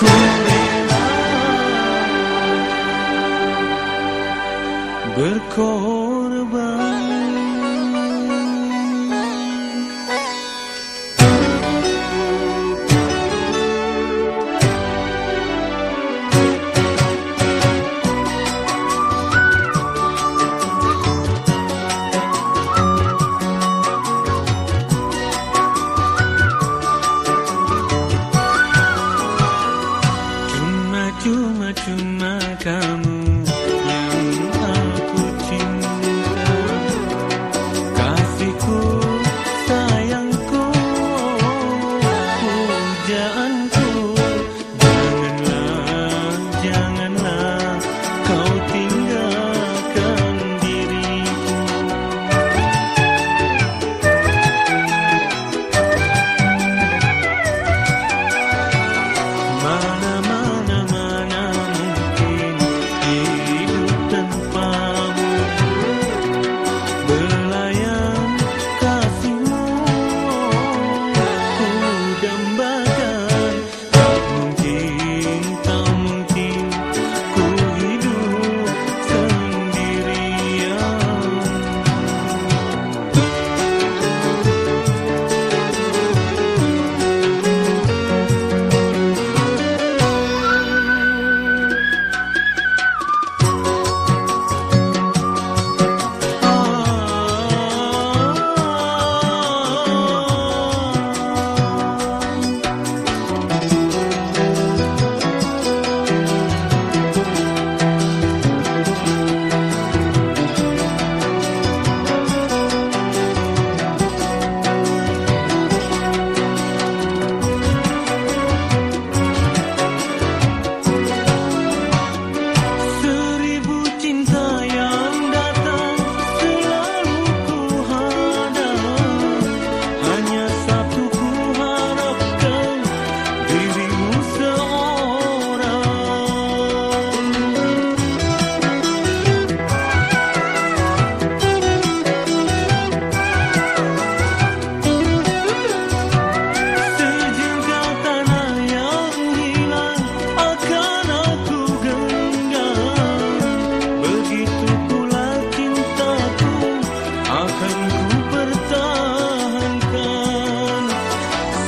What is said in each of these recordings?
Good. cuma kamu.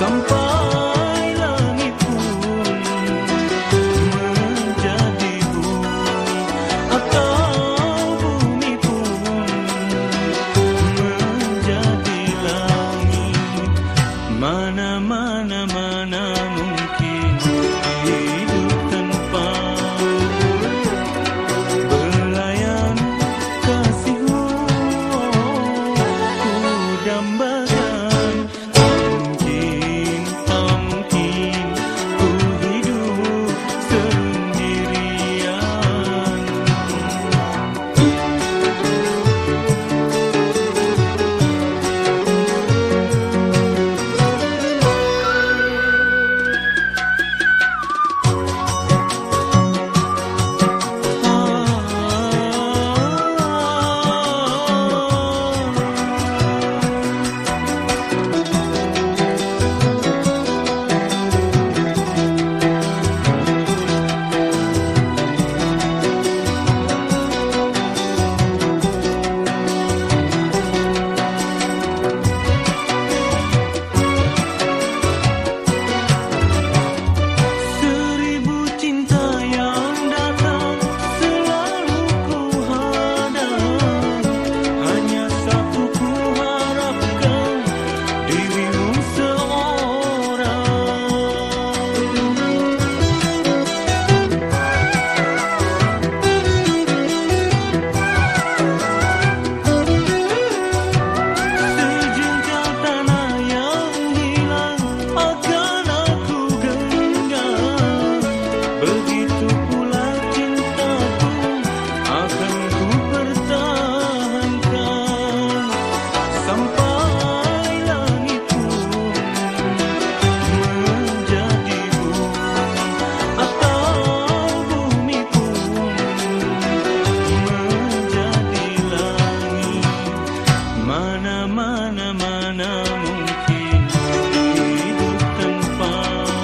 Sampa Begitu pula cintaku akan ku pertahankan sampai langit pun menjadi bumi atau bumi pun menjadi langit mana mana mana mungkin hidup tanpamu.